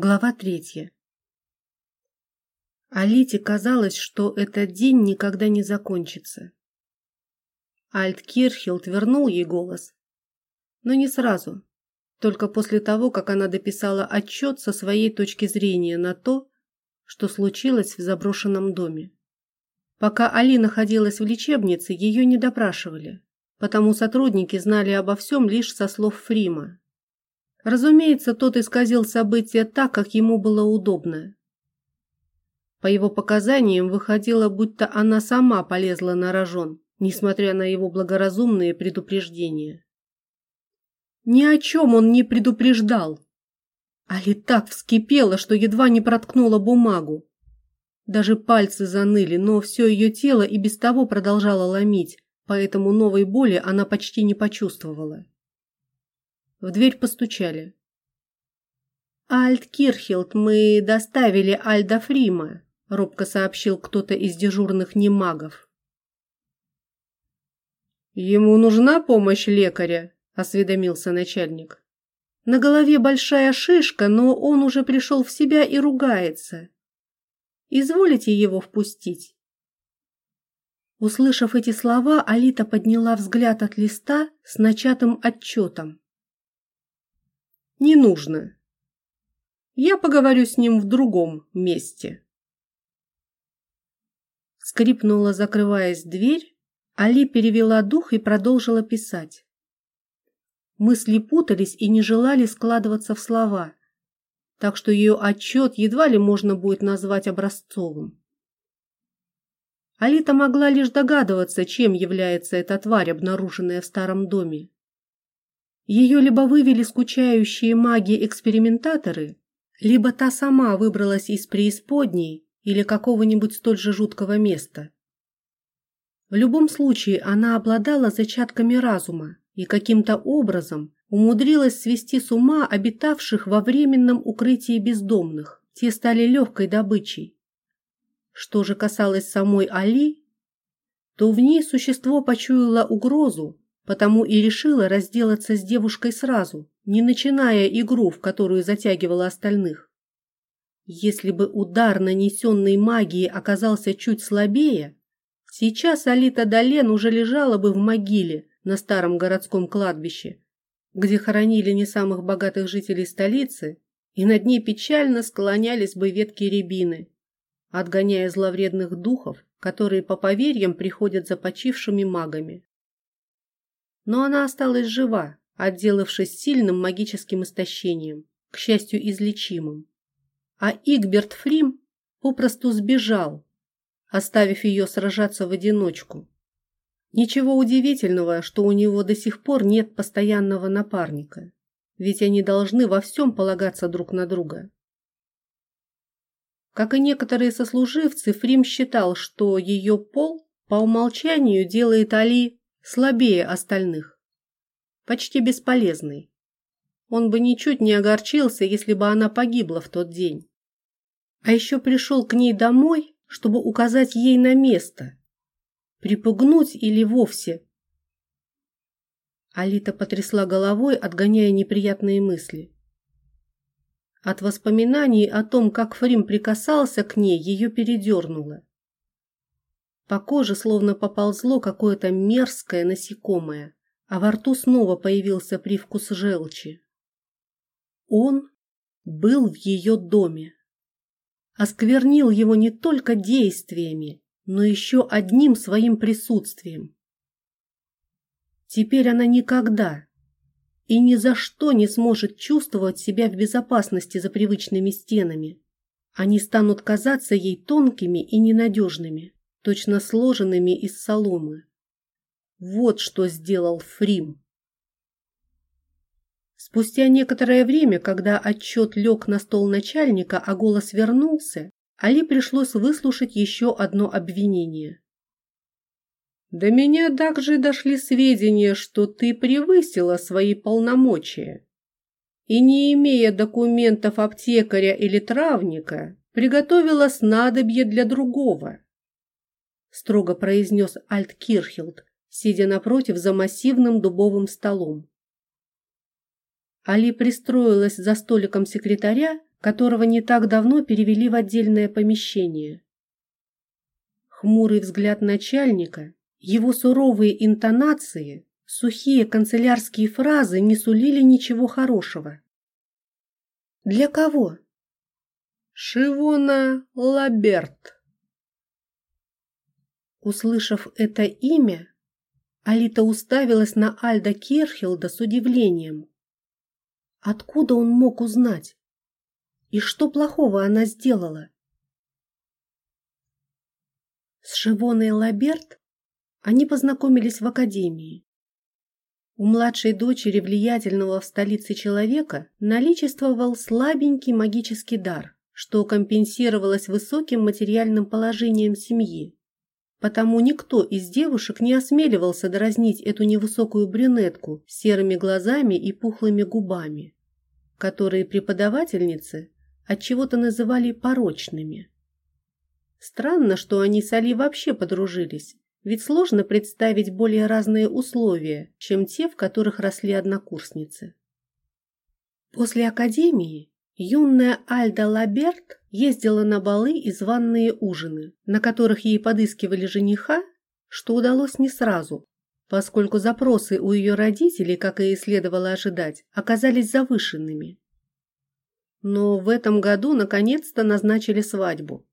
Глава третья. Алите казалось, что этот день никогда не закончится. Альт Кирхилд вернул ей голос, но не сразу, только после того, как она дописала отчет со своей точки зрения на то, что случилось в заброшенном доме. Пока Али находилась в лечебнице, ее не допрашивали, потому сотрудники знали обо всем лишь со слов Фрима, Разумеется, тот исказил события так, как ему было удобно. По его показаниям выходило, будто она сама полезла на рожон, несмотря на его благоразумные предупреждения. Ни о чем он не предупреждал. Али так вскипела, что едва не проткнула бумагу. Даже пальцы заныли, но все ее тело и без того продолжало ломить, поэтому новой боли она почти не почувствовала. В дверь постучали. «Альт Кирхилд, мы доставили Альда Фрима», – робко сообщил кто-то из дежурных немагов. «Ему нужна помощь лекаря?» – осведомился начальник. На голове большая шишка, но он уже пришел в себя и ругается. Изволите его впустить?» Услышав эти слова, Алита подняла взгляд от листа с начатым отчетом. Не нужно. Я поговорю с ним в другом месте. Скрипнула, закрываясь дверь, Али перевела дух и продолжила писать. Мысли путались и не желали складываться в слова, так что ее отчет едва ли можно будет назвать образцовым. Алита могла лишь догадываться, чем является эта тварь, обнаруженная в старом доме. Ее либо вывели скучающие маги-экспериментаторы, либо та сама выбралась из преисподней или какого-нибудь столь же жуткого места. В любом случае она обладала зачатками разума и каким-то образом умудрилась свести с ума обитавших во временном укрытии бездомных. Те стали легкой добычей. Что же касалось самой Али, то в ней существо почуяло угрозу потому и решила разделаться с девушкой сразу, не начиная игру, в которую затягивала остальных. Если бы удар нанесенной магии оказался чуть слабее, сейчас Алита Долен уже лежала бы в могиле на старом городском кладбище, где хоронили не самых богатых жителей столицы, и над ней печально склонялись бы ветки рябины, отгоняя зловредных духов, которые по поверьям приходят за почившими магами но она осталась жива, отделавшись сильным магическим истощением, к счастью, излечимым. А Игберт Фрим попросту сбежал, оставив ее сражаться в одиночку. Ничего удивительного, что у него до сих пор нет постоянного напарника, ведь они должны во всем полагаться друг на друга. Как и некоторые сослуживцы, Фрим считал, что ее пол по умолчанию делает Али слабее остальных, почти бесполезный. Он бы ничуть не огорчился, если бы она погибла в тот день. А еще пришел к ней домой, чтобы указать ей на место, припугнуть или вовсе. Алита потрясла головой, отгоняя неприятные мысли. От воспоминаний о том, как Фрим прикасался к ней, ее передернуло. По коже словно поползло какое-то мерзкое насекомое, а во рту снова появился привкус желчи. Он был в ее доме. Осквернил его не только действиями, но еще одним своим присутствием. Теперь она никогда и ни за что не сможет чувствовать себя в безопасности за привычными стенами. Они станут казаться ей тонкими и ненадежными точно сложенными из соломы. Вот что сделал Фрим. Спустя некоторое время, когда отчет лег на стол начальника, а голос вернулся, Али пришлось выслушать еще одно обвинение. До меня также дошли сведения, что ты превысила свои полномочия и, не имея документов аптекаря или травника, приготовила снадобье для другого строго произнес Альт Кирхилд, сидя напротив за массивным дубовым столом. Али пристроилась за столиком секретаря, которого не так давно перевели в отдельное помещение. Хмурый взгляд начальника, его суровые интонации, сухие канцелярские фразы не сулили ничего хорошего. Для кого? Шивона Лаберт. Услышав это имя, Алита уставилась на Альда Керхилда с удивлением. Откуда он мог узнать? И что плохого она сделала? С Шивоной Лаберт они познакомились в академии. У младшей дочери влиятельного в столице человека наличествовал слабенький магический дар, что компенсировалось высоким материальным положением семьи. Потому никто из девушек не осмеливался дразнить эту невысокую брюнетку с серыми глазами и пухлыми губами, которые преподавательницы от чего-то называли порочными. Странно, что они с Али вообще подружились, ведь сложно представить более разные условия, чем те, в которых росли однокурсницы. После академии юная Альда Лаберт ездила на балы и званные ужины, на которых ей подыскивали жениха, что удалось не сразу, поскольку запросы у ее родителей, как и следовало ожидать, оказались завышенными. Но в этом году наконец-то назначили свадьбу.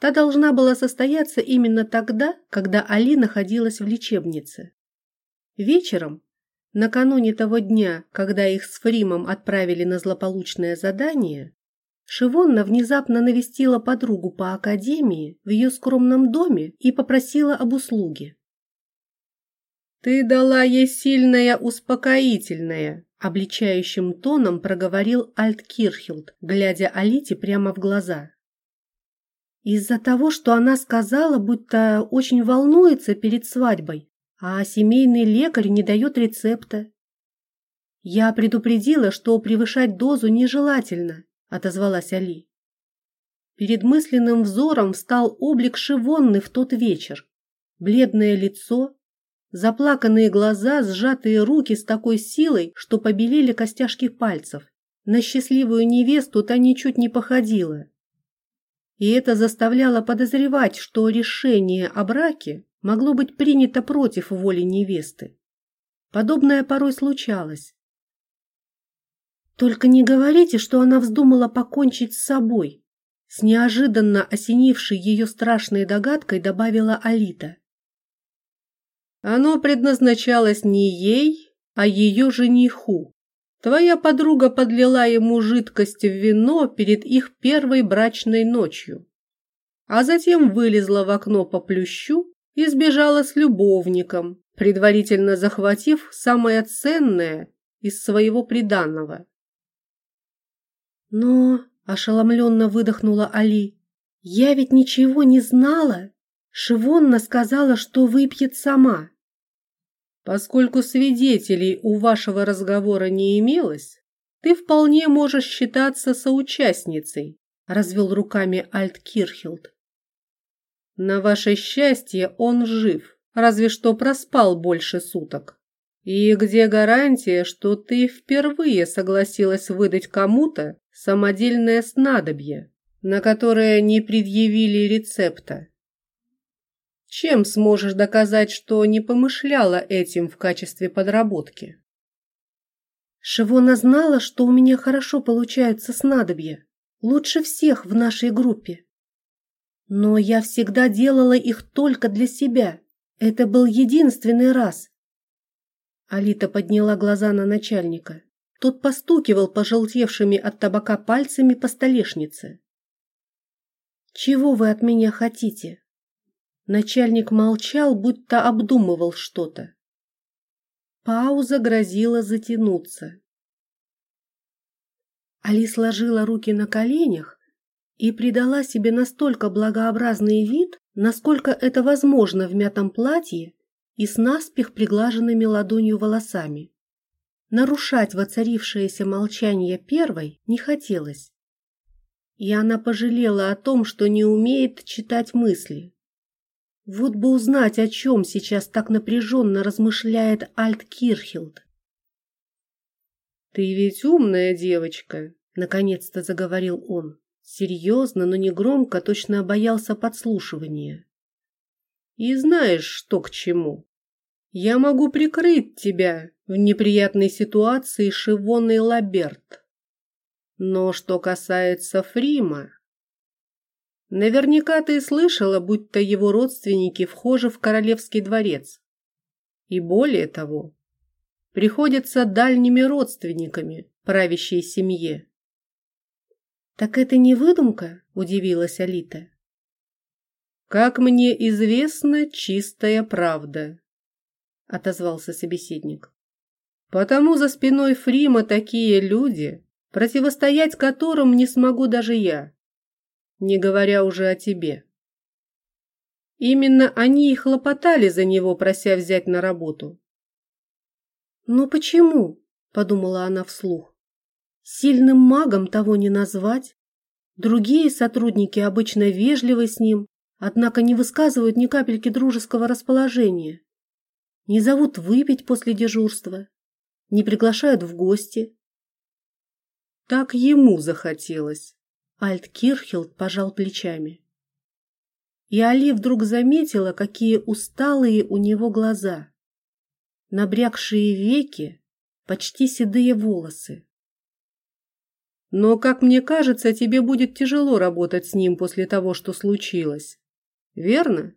Та должна была состояться именно тогда, когда Али находилась в лечебнице. Вечером, накануне того дня, когда их с Фримом отправили на злополучное задание, Шивонна внезапно навестила подругу по академии в ее скромном доме и попросила об услуге. «Ты дала ей сильное успокоительное», – обличающим тоном проговорил Альт Кирхилд, глядя Алите прямо в глаза. Из-за того, что она сказала, будто очень волнуется перед свадьбой, а семейный лекарь не дает рецепта. Я предупредила, что превышать дозу нежелательно, отозвалась Али. Перед мысленным взором встал облик Шивонны в тот вечер. Бледное лицо, заплаканные глаза, сжатые руки с такой силой, что побелели костяшки пальцев. На счастливую невесту та ничуть не походила и это заставляло подозревать, что решение о браке могло быть принято против воли невесты. Подобное порой случалось. «Только не говорите, что она вздумала покончить с собой», с неожиданно осенившей ее страшной догадкой добавила Алита. «Оно предназначалось не ей, а ее жениху», Твоя подруга подлила ему жидкость в вино перед их первой брачной ночью, а затем вылезла в окно по плющу и сбежала с любовником, предварительно захватив самое ценное из своего приданного. Но, ошеломленно выдохнула Али, я ведь ничего не знала. Шивонна сказала, что выпьет сама. Поскольку свидетелей у вашего разговора не имелось, ты вполне можешь считаться соучастницей, развел руками Альт Кирхилд. На ваше счастье он жив, разве что проспал больше суток. И где гарантия, что ты впервые согласилась выдать кому-то самодельное снадобье, на которое не предъявили рецепта? Чем сможешь доказать, что не помышляла этим в качестве подработки? Шивона знала, что у меня хорошо получаются снадобья, лучше всех в нашей группе. Но я всегда делала их только для себя. Это был единственный раз. Алита подняла глаза на начальника. Тот постукивал пожелтевшими от табака пальцами по столешнице. «Чего вы от меня хотите?» Начальник молчал, будто обдумывал что-то. Пауза грозила затянуться. Али сложила руки на коленях и придала себе настолько благообразный вид, насколько это возможно в мятом платье и с наспех приглаженными ладонью волосами. Нарушать воцарившееся молчание первой не хотелось. И она пожалела о том, что не умеет читать мысли. Вот бы узнать, о чем сейчас так напряженно размышляет Альт Кирхилд. Ты ведь умная девочка, наконец-то заговорил он. Серьезно, но не громко, точно боялся подслушивания. И знаешь, что к чему. Я могу прикрыть тебя в неприятной ситуации Шивоной Лаберт. Но что касается Фрима, наверняка ты слышала, будто его родственники вхожи в королевский дворец. И более того, приходятся дальними родственниками правящей семье. «Так это не выдумка?» – удивилась Алита. «Как мне известно, чистая правда», – отозвался собеседник. «Потому за спиной Фрима такие люди, противостоять которым не смогу даже я, не говоря уже о тебе. Именно они и хлопотали за него, прося взять на работу». «Но почему?» – подумала она вслух. Сильным магом того не назвать. Другие сотрудники обычно вежливы с ним, однако не высказывают ни капельки дружеского расположения. Не зовут выпить после дежурства, не приглашают в гости. Так ему захотелось. Альт Кирхилд пожал плечами. И Али вдруг заметила, какие усталые у него глаза. Набрякшие веки, почти седые волосы. Но, как мне кажется, тебе будет тяжело работать с ним после того, что случилось. Верно?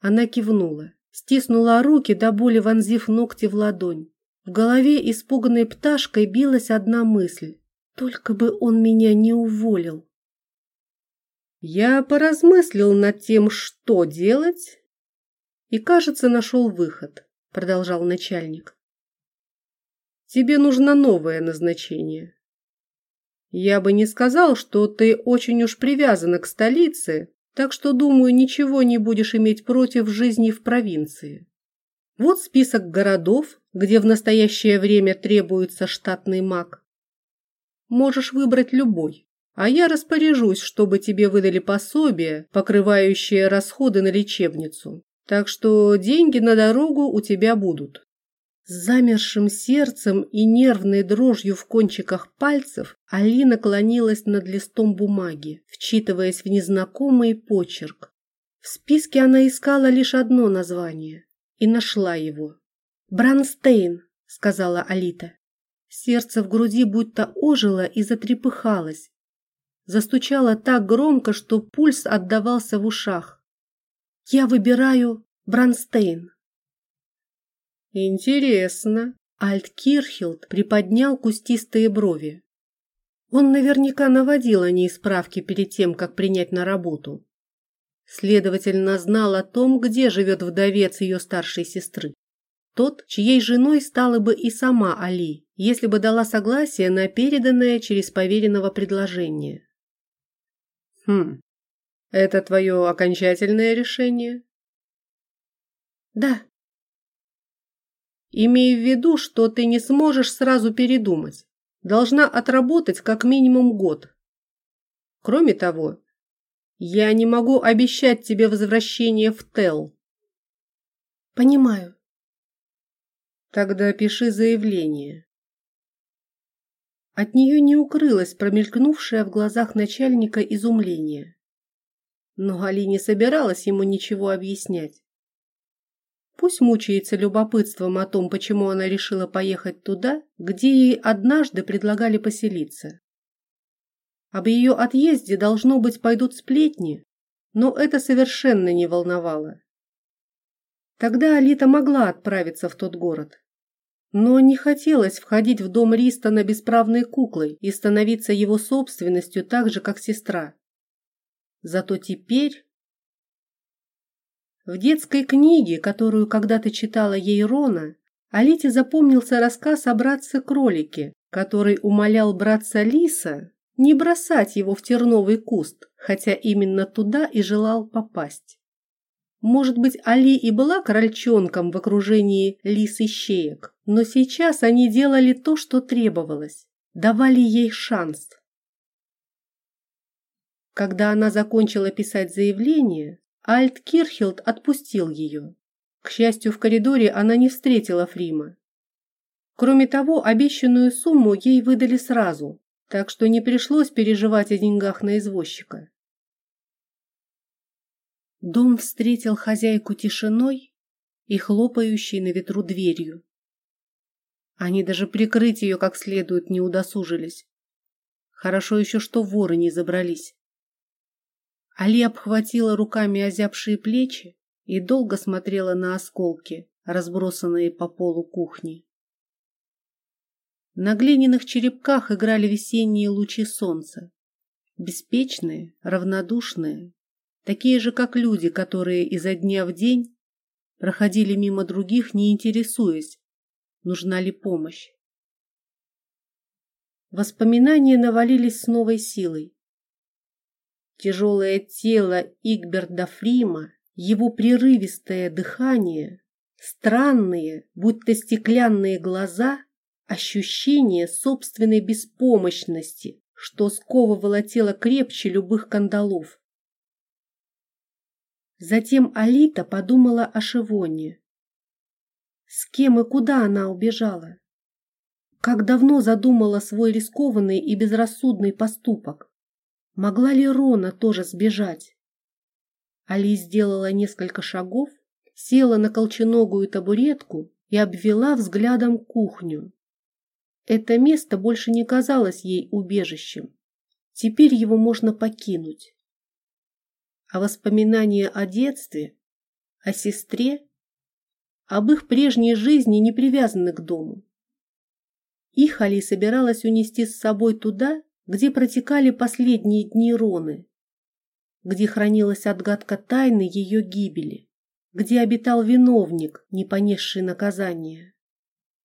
Она кивнула, стиснула руки, до боли вонзив ногти в ладонь. В голове испуганной пташкой билась одна мысль. Только бы он меня не уволил. Я поразмыслил над тем, что делать, и, кажется, нашел выход, продолжал начальник. Тебе нужно новое назначение. Я бы не сказал, что ты очень уж привязана к столице, так что, думаю, ничего не будешь иметь против жизни в провинции. Вот список городов, где в настоящее время требуется штатный маг. Можешь выбрать любой, а я распоряжусь, чтобы тебе выдали пособие, покрывающее расходы на лечебницу. Так что деньги на дорогу у тебя будут. С замершим сердцем и нервной дрожью в кончиках пальцев Алина клонилась над листом бумаги, вчитываясь в незнакомый почерк. В списке она искала лишь одно название и нашла его. «Бранстейн», — сказала Алита. Сердце в груди будто ожило и затрепыхалось. Застучало так громко, что пульс отдавался в ушах. «Я выбираю Бранстейн». Интересно. Альт Кирхилд приподнял кустистые брови. Он наверняка наводил о ней справки перед тем, как принять на работу. Следовательно, знал о том, где живет вдовец ее старшей сестры. Тот, чьей женой стала бы и сама Али, если бы дала согласие на переданное через поверенного предложение. Хм, это твое окончательное решение? Да, Имей в виду, что ты не сможешь сразу передумать. Должна отработать как минимум год. Кроме того, я не могу обещать тебе возвращение в Тел. Понимаю. Тогда пиши заявление. От нее не укрылось промелькнувшее в глазах начальника изумление. Но Али не собиралась ему ничего объяснять. Пусть мучается любопытством о том, почему она решила поехать туда, где ей однажды предлагали поселиться. Об ее отъезде, должно быть, пойдут сплетни, но это совершенно не волновало. Тогда Алита могла отправиться в тот город. Но не хотелось входить в дом Ристона бесправной куклой и становиться его собственностью так же, как сестра. Зато теперь в детской книге, которую когда-то читала ей Рона, Алите запомнился рассказ о братце-кролике, который умолял братца Лиса не бросать его в терновый куст, хотя именно туда и желал попасть. Может быть, Али и была крольчонком в окружении лис и щеек, но сейчас они делали то, что требовалось, давали ей шанс. Когда она закончила писать заявление, Альт Кирхилд отпустил ее. К счастью, в коридоре она не встретила Фрима. Кроме того, обещанную сумму ей выдали сразу, так что не пришлось переживать о деньгах на извозчика. Дом встретил хозяйку тишиной и хлопающей на ветру дверью. Они даже прикрыть ее как следует не удосужились. Хорошо еще, что воры не забрались. Али обхватила руками озябшие плечи и долго смотрела на осколки, разбросанные по полу кухни. На глиняных черепках играли весенние лучи солнца. Беспечные, равнодушные, такие же, как люди, которые изо дня в день проходили мимо других, не интересуясь, нужна ли помощь. Воспоминания навалились с новой силой. Тяжелое тело Игберда Фрима, его прерывистое дыхание, странные, будто стеклянные глаза, ощущение собственной беспомощности, что сковывало тело крепче любых кандалов. Затем Алита подумала о Шивоне. С кем и куда она убежала? Как давно задумала свой рискованный и безрассудный поступок? Могла ли Рона тоже сбежать? Али сделала несколько шагов, села на колченогую табуретку и обвела взглядом кухню. Это место больше не казалось ей убежищем. Теперь его можно покинуть. А воспоминания о детстве, о сестре, об их прежней жизни не привязаны к дому. Их Али собиралась унести с собой туда, где протекали последние дни Роны, где хранилась отгадка тайны ее гибели, где обитал виновник, не понесший наказания.